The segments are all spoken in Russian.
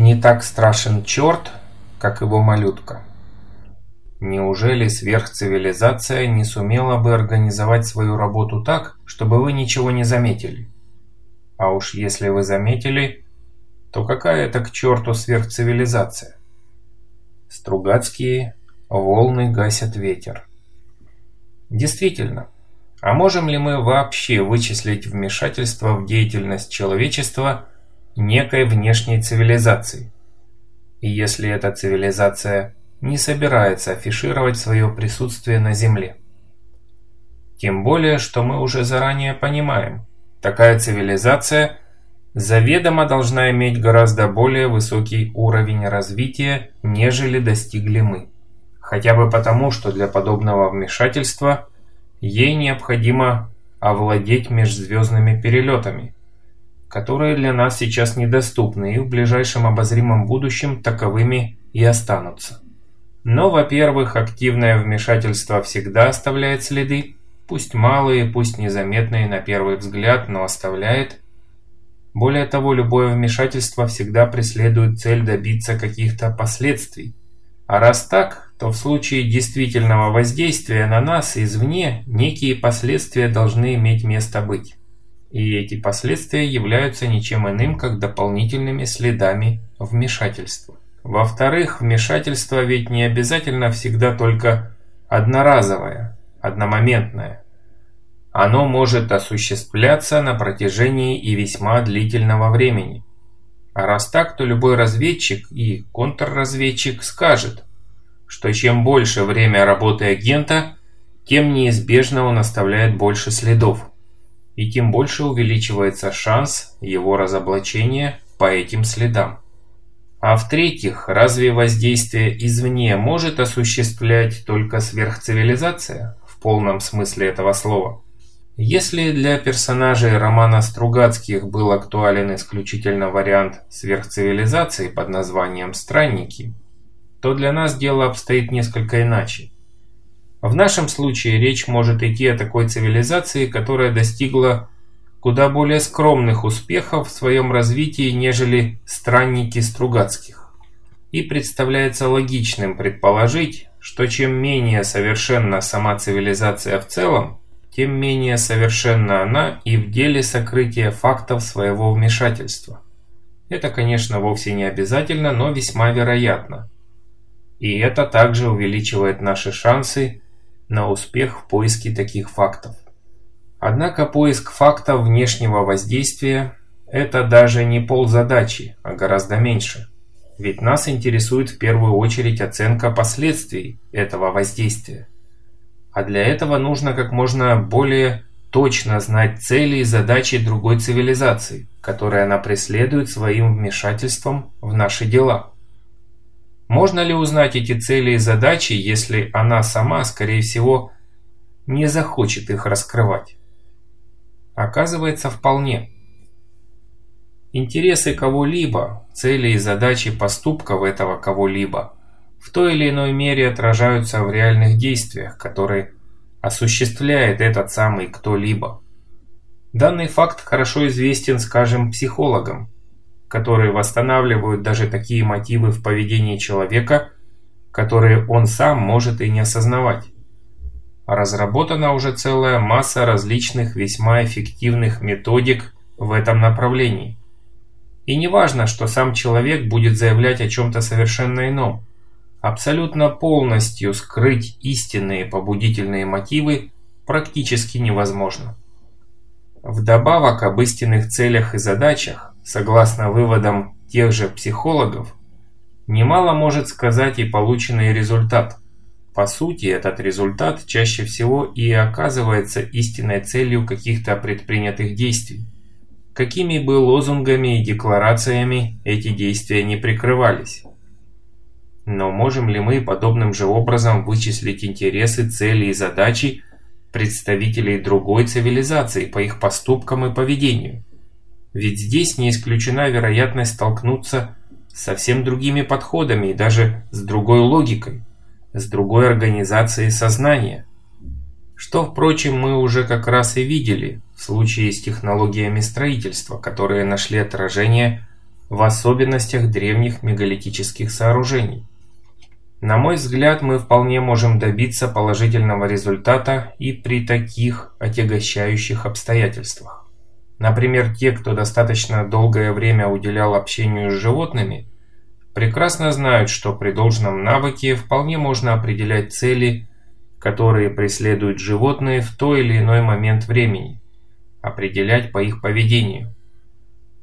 не так страшен черт, как его малютка. Неужели сверхцивилизация не сумела бы организовать свою работу так, чтобы вы ничего не заметили? А уж если вы заметили, то какая это к черту сверхцивилизация? Стругацкие волны гасят ветер. Действительно, а можем ли мы вообще вычислить вмешательство в деятельность человечества некой внешней цивилизации? И если эта цивилизация не собирается афишировать свое присутствие на Земле. Тем более, что мы уже заранее понимаем, такая цивилизация заведомо должна иметь гораздо более высокий уровень развития, нежели достигли мы. Хотя бы потому, что для подобного вмешательства ей необходимо овладеть межзвездными перелетами, которые для нас сейчас недоступны и в ближайшем обозримом будущем таковыми и останутся. Но, во-первых, активное вмешательство всегда оставляет следы, пусть малые, пусть незаметные на первый взгляд, но оставляет. Более того, любое вмешательство всегда преследует цель добиться каких-то последствий. А раз так, то в случае действительного воздействия на нас извне некие последствия должны иметь место быть. И эти последствия являются ничем иным, как дополнительными следами вмешательства. Во-вторых, вмешательство ведь не обязательно всегда только одноразовое, одномоментное. Оно может осуществляться на протяжении и весьма длительного времени. А раз так, то любой разведчик и контрразведчик скажет, что чем больше время работы агента, тем неизбежно он оставляет больше следов, и тем больше увеличивается шанс его разоблачения по этим следам. А в-третьих, разве воздействие извне может осуществлять только сверхцивилизация, в полном смысле этого слова? Если для персонажей романа Стругацких был актуален исключительно вариант сверхцивилизации под названием «Странники», то для нас дело обстоит несколько иначе. В нашем случае речь может идти о такой цивилизации, которая достигла куда более скромных успехов в своем развитии, нежели странники Стругацких. И представляется логичным предположить, что чем менее совершенна сама цивилизация в целом, тем менее совершенна она и в деле сокрытия фактов своего вмешательства. Это, конечно, вовсе не обязательно, но весьма вероятно. И это также увеличивает наши шансы на успех в поиске таких фактов. Однако поиск фактов внешнего воздействия – это даже не ползадачи, а гораздо меньше. Ведь нас интересует в первую очередь оценка последствий этого воздействия. А для этого нужно как можно более точно знать цели и задачи другой цивилизации, которые она преследует своим вмешательством в наши дела. Можно ли узнать эти цели и задачи, если она сама, скорее всего, не захочет их раскрывать? Оказывается, вполне. Интересы кого-либо, цели и задачи поступков этого кого-либо в той или иной мере отражаются в реальных действиях, которые осуществляет этот самый кто-либо. Данный факт хорошо известен, скажем, психологам, которые восстанавливают даже такие мотивы в поведении человека, которые он сам может и не осознавать разработана уже целая масса различных весьма эффективных методик в этом направлении. И не важно, что сам человек будет заявлять о чем-то совершенно ином. Абсолютно полностью скрыть истинные побудительные мотивы практически невозможно. Вдобавок об истинных целях и задачах, согласно выводам тех же психологов, немало может сказать и полученный результат. По сути, этот результат чаще всего и оказывается истинной целью каких-то предпринятых действий. Какими бы лозунгами и декларациями эти действия не прикрывались. Но можем ли мы подобным же образом вычислить интересы, цели и задачи представителей другой цивилизации по их поступкам и поведению? Ведь здесь не исключена вероятность столкнуться совсем другими подходами и даже с другой логикой с другой организацией сознания. Что, впрочем, мы уже как раз и видели в случае с технологиями строительства, которые нашли отражение в особенностях древних мегалитических сооружений. На мой взгляд, мы вполне можем добиться положительного результата и при таких отягощающих обстоятельствах. Например, те, кто достаточно долгое время уделял общению с животными, прекрасно знают, что при должном навыке вполне можно определять цели, которые преследуют животные в той или иной момент времени, определять по их поведению.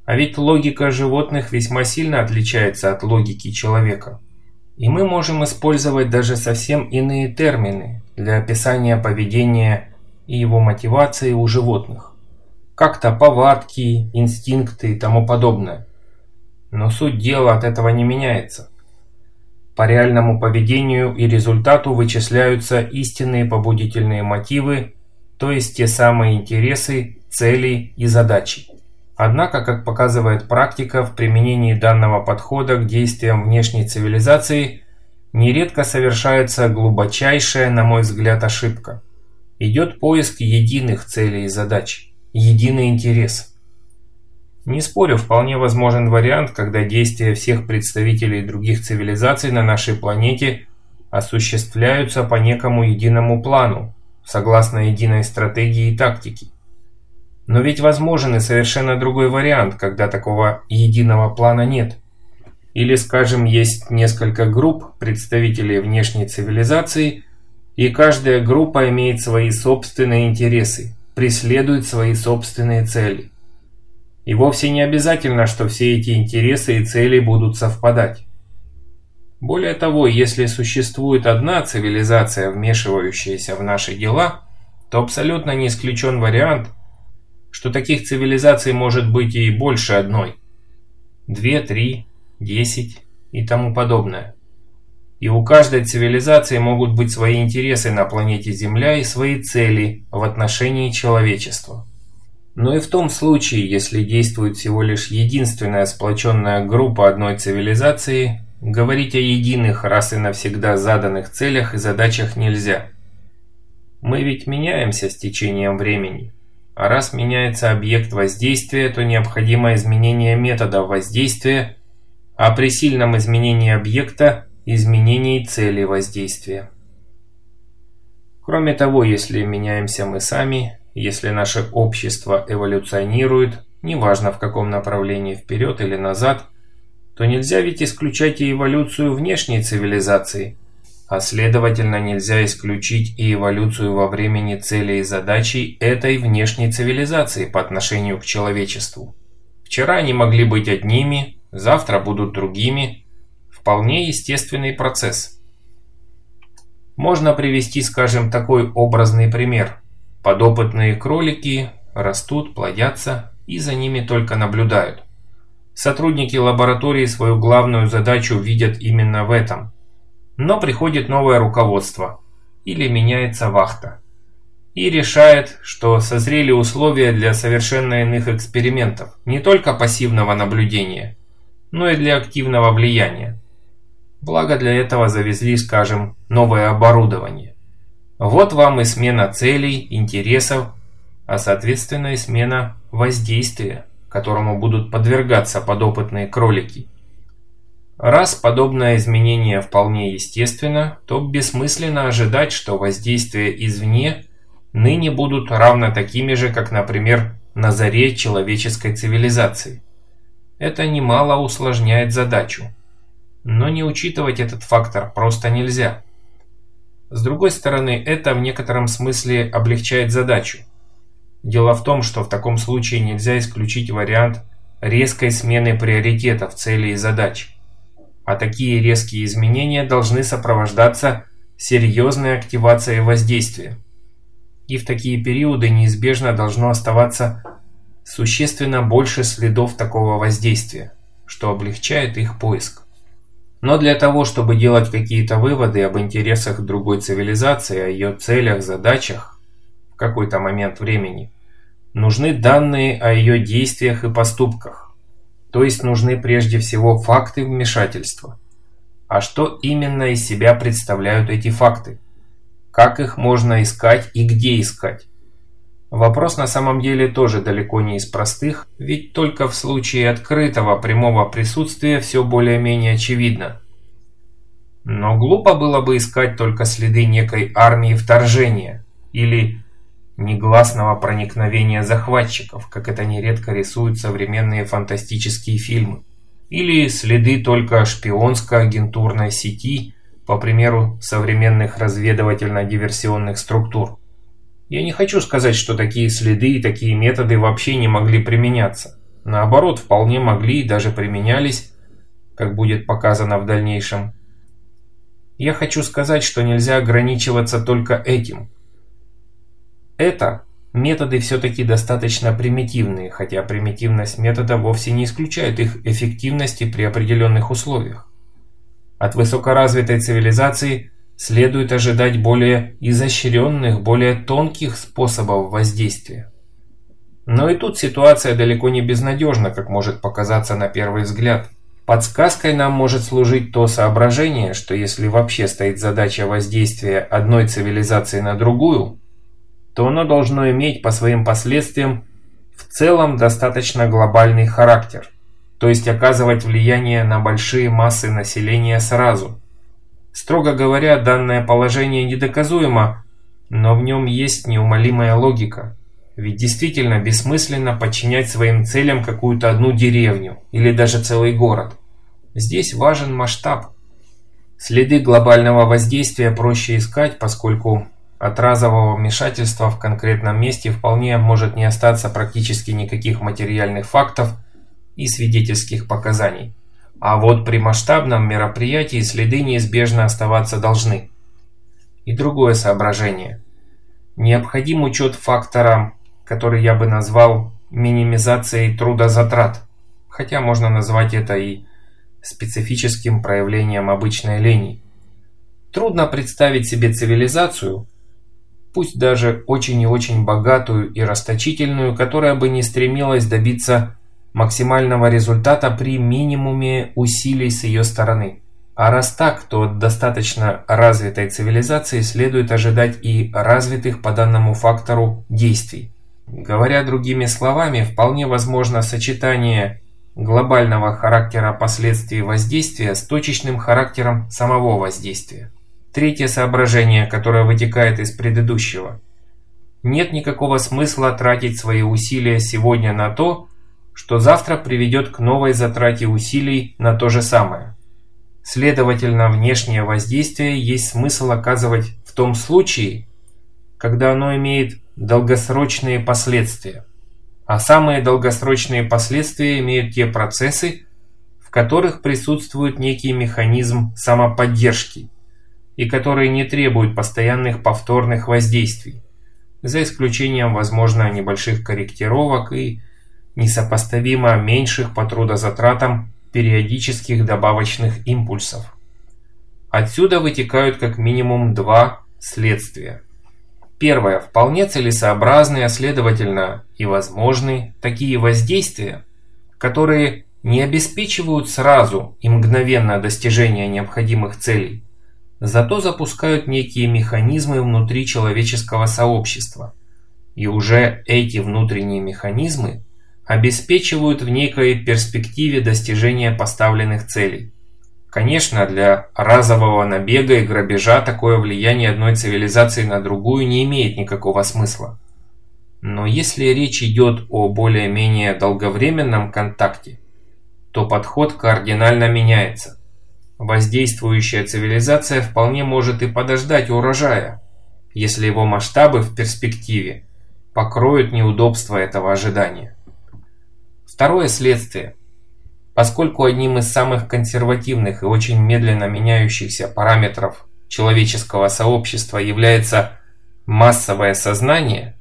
А ведь логика животных весьма сильно отличается от логики человека. И мы можем использовать даже совсем иные термины для описания поведения и его мотивации у животных. Как-то повадки, инстинкты и тому подобное. Но суть дела от этого не меняется. По реальному поведению и результату вычисляются истинные побудительные мотивы, то есть те самые интересы, цели и задачи. Однако, как показывает практика, в применении данного подхода к действиям внешней цивилизации нередко совершается глубочайшая, на мой взгляд, ошибка. Идет поиск единых целей и задач, единый интерес. Не спорю, вполне возможен вариант, когда действия всех представителей других цивилизаций на нашей планете осуществляются по некому единому плану, согласно единой стратегии и тактике. Но ведь возможен и совершенно другой вариант, когда такого единого плана нет. Или, скажем, есть несколько групп представителей внешней цивилизации, и каждая группа имеет свои собственные интересы, преследует свои собственные цели. И вовсе не обязательно, что все эти интересы и цели будут совпадать. Более того, если существует одна цивилизация, вмешивающаяся в наши дела, то абсолютно не исключен вариант, что таких цивилизаций может быть и больше одной. Две, три, десять и тому подобное. И у каждой цивилизации могут быть свои интересы на планете Земля и свои цели в отношении человечества. Но и в том случае, если действует всего лишь единственная сплоченная группа одной цивилизации, говорить о единых раз и навсегда заданных целях и задачах нельзя. Мы ведь меняемся с течением времени. А раз меняется объект воздействия, то необходимо изменение метода воздействия, а при сильном изменении объекта – изменение цели воздействия. Кроме того, если меняемся мы сами, если наше общество эволюционирует, неважно в каком направлении вперед или назад, то нельзя ведь исключать и эволюцию внешней цивилизации – а следовательно нельзя исключить и эволюцию во времени целей и задачей этой внешней цивилизации по отношению к человечеству. Вчера они могли быть одними, завтра будут другими. Вполне естественный процесс. Можно привести, скажем, такой образный пример. Подопытные кролики растут, плодятся и за ними только наблюдают. Сотрудники лаборатории свою главную задачу видят именно в этом – но приходит новое руководство или меняется вахта и решает, что созрели условия для совершенно иных экспериментов, не только пассивного наблюдения, но и для активного влияния. Благо для этого завезли, скажем, новое оборудование. Вот вам и смена целей, интересов, а соответственно и смена воздействия, которому будут подвергаться подопытные кролики – Раз подобное изменение вполне естественно, то бессмысленно ожидать, что воздействия извне ныне будут равно такими же, как, например, на заре человеческой цивилизации. Это немало усложняет задачу. Но не учитывать этот фактор просто нельзя. С другой стороны, это в некотором смысле облегчает задачу. Дело в том, что в таком случае нельзя исключить вариант резкой смены приоритетов, целей и задач а такие резкие изменения должны сопровождаться серьезной активацией воздействия. И в такие периоды неизбежно должно оставаться существенно больше следов такого воздействия, что облегчает их поиск. Но для того, чтобы делать какие-то выводы об интересах другой цивилизации, о ее целях, задачах в какой-то момент времени, нужны данные о ее действиях и поступках. То есть нужны прежде всего факты вмешательства. А что именно из себя представляют эти факты? Как их можно искать и где искать? Вопрос на самом деле тоже далеко не из простых, ведь только в случае открытого прямого присутствия все более-менее очевидно. Но глупо было бы искать только следы некой армии вторжения или негласного проникновения захватчиков, как это нередко рисуют современные фантастические фильмы. Или следы только шпионско-агентурной сети, по примеру современных разведывательно-диверсионных структур. Я не хочу сказать, что такие следы и такие методы вообще не могли применяться. Наоборот, вполне могли и даже применялись, как будет показано в дальнейшем. Я хочу сказать, что нельзя ограничиваться только этим. Это методы все-таки достаточно примитивные, хотя примитивность метода вовсе не исключает их эффективности при определенных условиях. От высокоразвитой цивилизации следует ожидать более изощренных, более тонких способов воздействия. Но и тут ситуация далеко не безнадежна, как может показаться на первый взгляд. Подсказкой нам может служить то соображение, что если вообще стоит задача воздействия одной цивилизации на другую, то оно должно иметь по своим последствиям в целом достаточно глобальный характер, то есть оказывать влияние на большие массы населения сразу. Строго говоря, данное положение недоказуемо, но в нем есть неумолимая логика. Ведь действительно бессмысленно подчинять своим целям какую-то одну деревню или даже целый город. Здесь важен масштаб. Следы глобального воздействия проще искать, поскольку от разового вмешательства в конкретном месте вполне может не остаться практически никаких материальных фактов и свидетельских показаний. А вот при масштабном мероприятии следы неизбежно оставаться должны. И другое соображение. Необходим учет фактора который я бы назвал минимизацией трудозатрат, хотя можно назвать это и специфическим проявлением обычной лени. Трудно представить себе цивилизацию, пусть даже очень и очень богатую и расточительную, которая бы не стремилась добиться максимального результата при минимуме усилий с ее стороны. А раз так, то от достаточно развитой цивилизации следует ожидать и развитых по данному фактору действий. Говоря другими словами, вполне возможно сочетание глобального характера последствий воздействия с точечным характером самого воздействия. Третье соображение, которое вытекает из предыдущего. Нет никакого смысла тратить свои усилия сегодня на то, что завтра приведет к новой затрате усилий на то же самое. Следовательно, внешнее воздействие есть смысл оказывать в том случае, когда оно имеет долгосрочные последствия. А самые долгосрочные последствия имеют те процессы, в которых присутствует некий механизм самоподдержки и которые не требуют постоянных повторных воздействий, за исключением, возможно, небольших корректировок и несопоставимо меньших по трудозатратам периодических добавочных импульсов. Отсюда вытекают как минимум два следствия. Первое. Вполне целесообразные, а следовательно и возможны такие воздействия, которые не обеспечивают сразу и мгновенно достижение необходимых целей, зато запускают некие механизмы внутри человеческого сообщества. И уже эти внутренние механизмы обеспечивают в некой перспективе достижения поставленных целей. Конечно, для разового набега и грабежа такое влияние одной цивилизации на другую не имеет никакого смысла. Но если речь идет о более-менее долговременном контакте, то подход кардинально меняется. Воздействующая цивилизация вполне может и подождать урожая, если его масштабы в перспективе покроют неудобства этого ожидания. Второе следствие – Поскольку одним из самых консервативных и очень медленно меняющихся параметров человеческого сообщества является массовое сознание,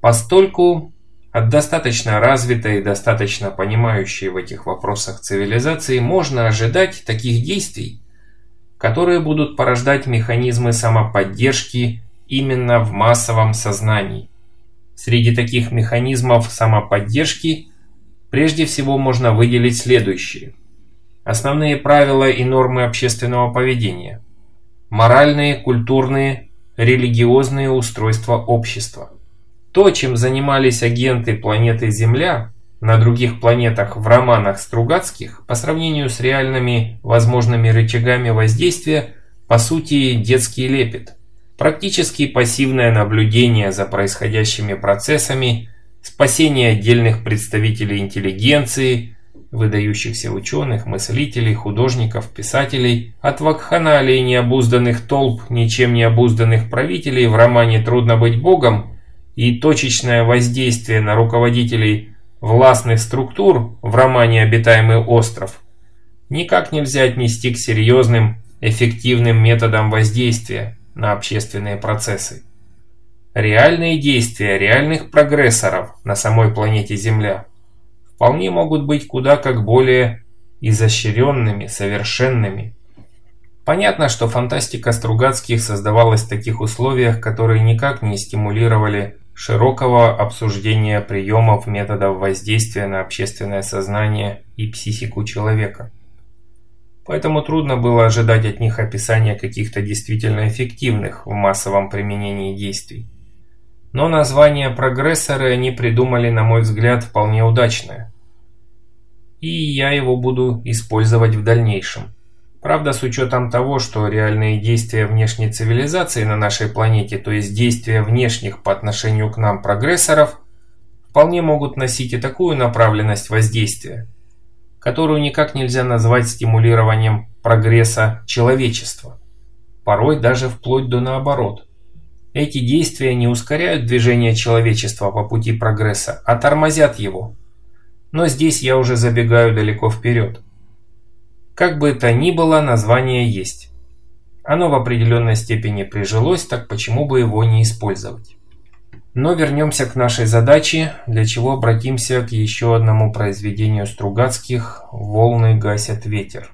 постольку от достаточно развитой и достаточно понимающей в этих вопросах цивилизации можно ожидать таких действий, которые будут порождать механизмы самоподдержки именно в массовом сознании. Среди таких механизмов самоподдержки – Прежде всего можно выделить следующие. Основные правила и нормы общественного поведения. Моральные, культурные, религиозные устройства общества. То, чем занимались агенты планеты Земля на других планетах в романах Стругацких, по сравнению с реальными возможными рычагами воздействия, по сути детский лепет. Практически пассивное наблюдение за происходящими процессами, спасение отдельных представителей интеллигенции, выдающихся ученых, мыслителей, художников, писателей, от вакханалий необузданных толп, ничем не обузданных правителей в романе «Трудно быть богом» и точечное воздействие на руководителей властных структур в романе «Обитаемый остров» никак нельзя отнести к серьезным, эффективным методам воздействия на общественные процессы. Реальные действия реальных прогрессоров на самой планете Земля вполне могут быть куда как более изощренными, совершенными. Понятно, что фантастика Стругацких создавалась в таких условиях, которые никак не стимулировали широкого обсуждения приемов методов воздействия на общественное сознание и психику человека. Поэтому трудно было ожидать от них описания каких-то действительно эффективных в массовом применении действий. Но название прогрессоры они придумали, на мой взгляд, вполне удачное. И я его буду использовать в дальнейшем. Правда, с учетом того, что реальные действия внешней цивилизации на нашей планете, то есть действия внешних по отношению к нам прогрессоров, вполне могут носить и такую направленность воздействия, которую никак нельзя назвать стимулированием прогресса человечества. Порой даже вплоть до наоборот. Эти действия не ускоряют движение человечества по пути прогресса, а тормозят его. Но здесь я уже забегаю далеко вперед. Как бы то ни было, название есть. Оно в определенной степени прижилось, так почему бы его не использовать? Но вернемся к нашей задаче, для чего обратимся к еще одному произведению Стругацких «Волны гасят ветер».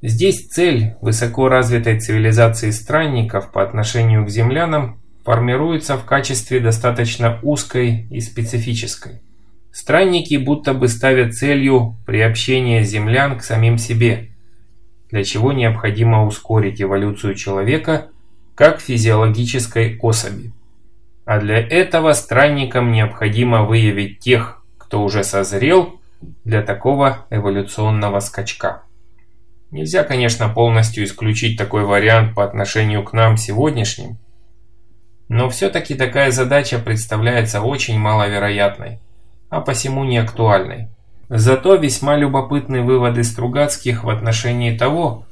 Здесь цель высоко цивилизации странников по отношению к землянам формируется в качестве достаточно узкой и специфической. Странники будто бы ставят целью приобщение землян к самим себе – для чего необходимо ускорить эволюцию человека как физиологической особи. А для этого странникам необходимо выявить тех, кто уже созрел для такого эволюционного скачка. Нельзя, конечно, полностью исключить такой вариант по отношению к нам сегодняшним, но все-таки такая задача представляется очень маловероятной, а посему не актуальной. Зато весьма любопытны выводы Стругацких в отношении того,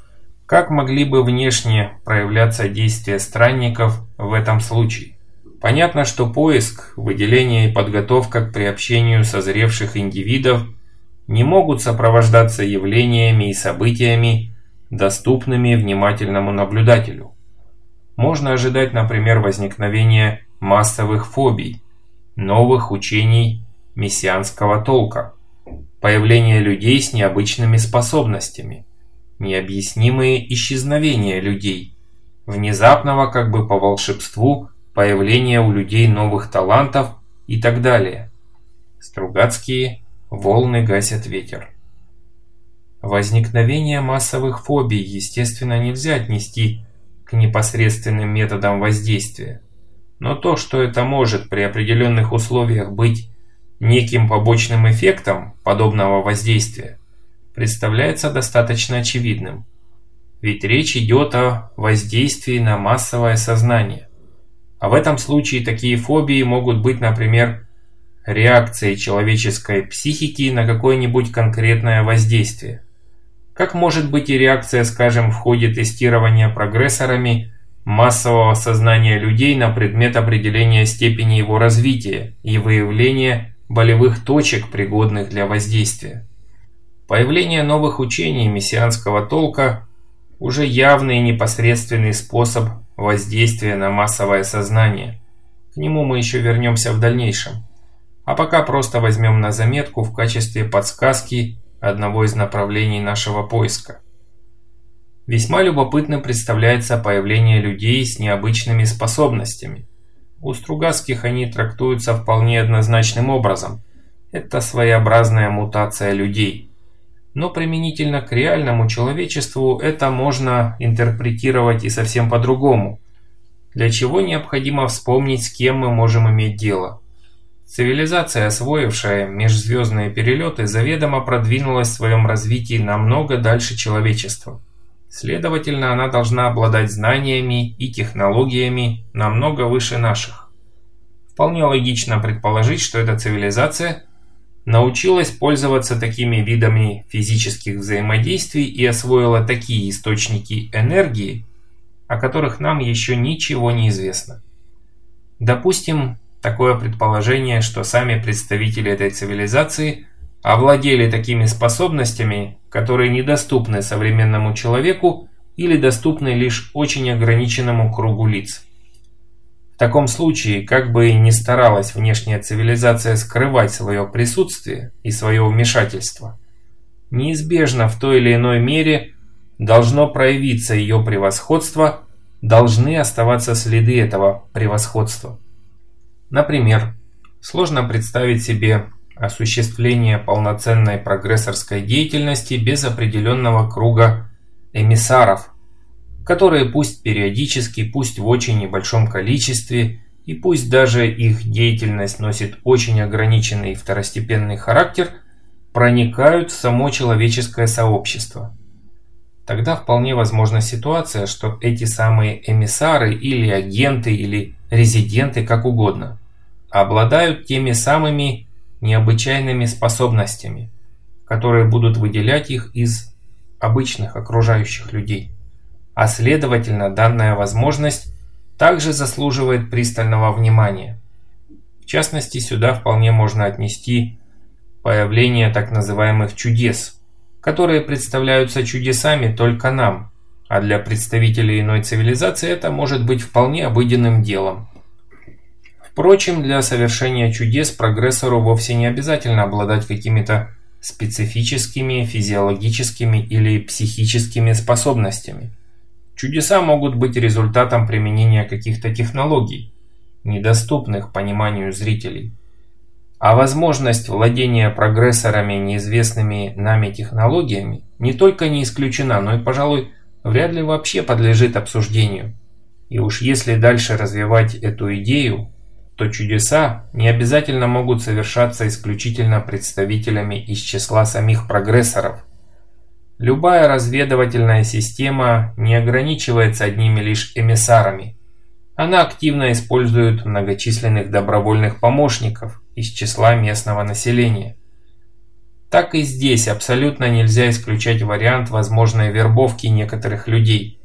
как могли бы внешне проявляться действия странников в этом случае. Понятно, что поиск, выделение и подготовка к приобщению созревших индивидов не могут сопровождаться явлениями и событиями, доступными внимательному наблюдателю. Можно ожидать, например, возникновения массовых фобий, новых учений мессианского толка появление людей с необычными способностями, необъяснимые исчезновения людей, внезапного как бы по волшебству появления у людей новых талантов и так далее. Стругацкие волны гасят ветер. Возникновение массовых фобий, естественно, нельзя отнести непосредственным методам воздействия. Но то, что это может при определенных условиях быть неким побочным эффектом подобного воздействия представляется достаточно очевидным. Ведь речь идет о воздействии на массовое сознание. А в этом случае такие фобии могут быть, например, реакцией человеческой психики на какое-нибудь конкретное воздействие. Как может быть и реакция, скажем, в ходе тестирования прогрессорами массового сознания людей на предмет определения степени его развития и выявления болевых точек, пригодных для воздействия. Появление новых учений мессианского толка – уже явный и непосредственный способ воздействия на массовое сознание. К нему мы еще вернемся в дальнейшем. А пока просто возьмем на заметку в качестве подсказки одного из направлений нашего поиска. Весьма любопытно представляется появление людей с необычными способностями – у Стругацких они трактуются вполне однозначным образом. Это своеобразная мутация людей. Но применительно к реальному человечеству это можно интерпретировать и совсем по-другому. Для чего необходимо вспомнить, с кем мы можем иметь дело. Цивилизация, освоившая межзвездные перелеты, заведомо продвинулась в своем развитии намного дальше человечества. Следовательно, она должна обладать знаниями и технологиями намного выше наших. Вполне логично предположить, что эта цивилизация научилась пользоваться такими видами физических взаимодействий и освоила такие источники энергии, о которых нам еще ничего не известно. Допустим, такое предположение, что сами представители этой цивилизации овладели такими способностями, которые недоступны современному человеку или доступны лишь очень ограниченному кругу лиц. В таком случае, как бы ни старалась внешняя цивилизация скрывать свое присутствие и свое вмешательство, неизбежно в той или иной мере должно проявиться ее превосходство, должны оставаться следы этого превосходства. Например, сложно представить себе осуществление полноценной прогрессорской деятельности без определенного круга эмиссаров, которые пусть периодически, пусть в очень небольшом количестве, и пусть даже их деятельность носит очень ограниченный второстепенный характер, проникают в само человеческое сообщество. Тогда вполне возможна ситуация, что эти самые эмиссары или агенты или резиденты, как угодно, обладают теми самыми необычайными способностями, которые будут выделять их из обычных окружающих людей. А следовательно, данная возможность также заслуживает пристального внимания. В частности, сюда вполне можно отнести появление так называемых чудес, которые представляются чудесами только нам, а для представителей иной цивилизации это может быть вполне обыденным делом. Впрочем, для совершения чудес прогрессору вовсе не обязательно обладать какими-то специфическими физиологическими или психическими способностями. Чудеса могут быть результатом применения каких-то технологий, недоступных пониманию зрителей. А возможность владения прогрессорами неизвестными нами технологиями не только не исключена, но и, пожалуй, вряд ли вообще подлежит обсуждению. И уж если дальше развивать эту идею, то чудеса не обязательно могут совершаться исключительно представителями из числа самих прогрессоров – Любая разведывательная система не ограничивается одними лишь эмиссарами. Она активно использует многочисленных добровольных помощников из числа местного населения. Так и здесь абсолютно нельзя исключать вариант возможной вербовки некоторых людей.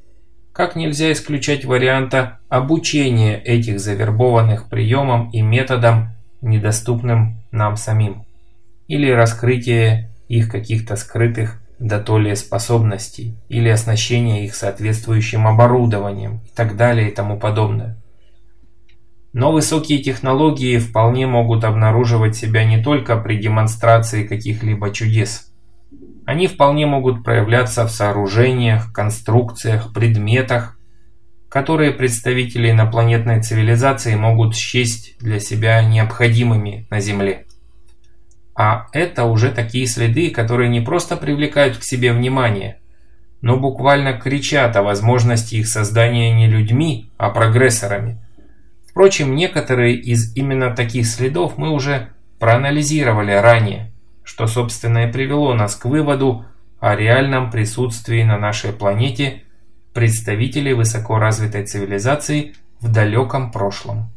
Как нельзя исключать варианта обучения этих завербованных приемам и методам, недоступным нам самим. Или раскрытия их каких-то скрытых да то ли способностей или оснащения их соответствующим оборудованием и так далее и тому подобное. Но высокие технологии вполне могут обнаруживать себя не только при демонстрации каких-либо чудес. Они вполне могут проявляться в сооружениях, конструкциях, предметах, которые представители инопланетной цивилизации могут счесть для себя необходимыми на Земле. А это уже такие следы, которые не просто привлекают к себе внимание, но буквально кричат о возможности их создания не людьми, а прогрессорами. Впрочем, некоторые из именно таких следов мы уже проанализировали ранее, что собственно и привело нас к выводу о реальном присутствии на нашей планете представителей высокоразвитой цивилизации в далеком прошлом.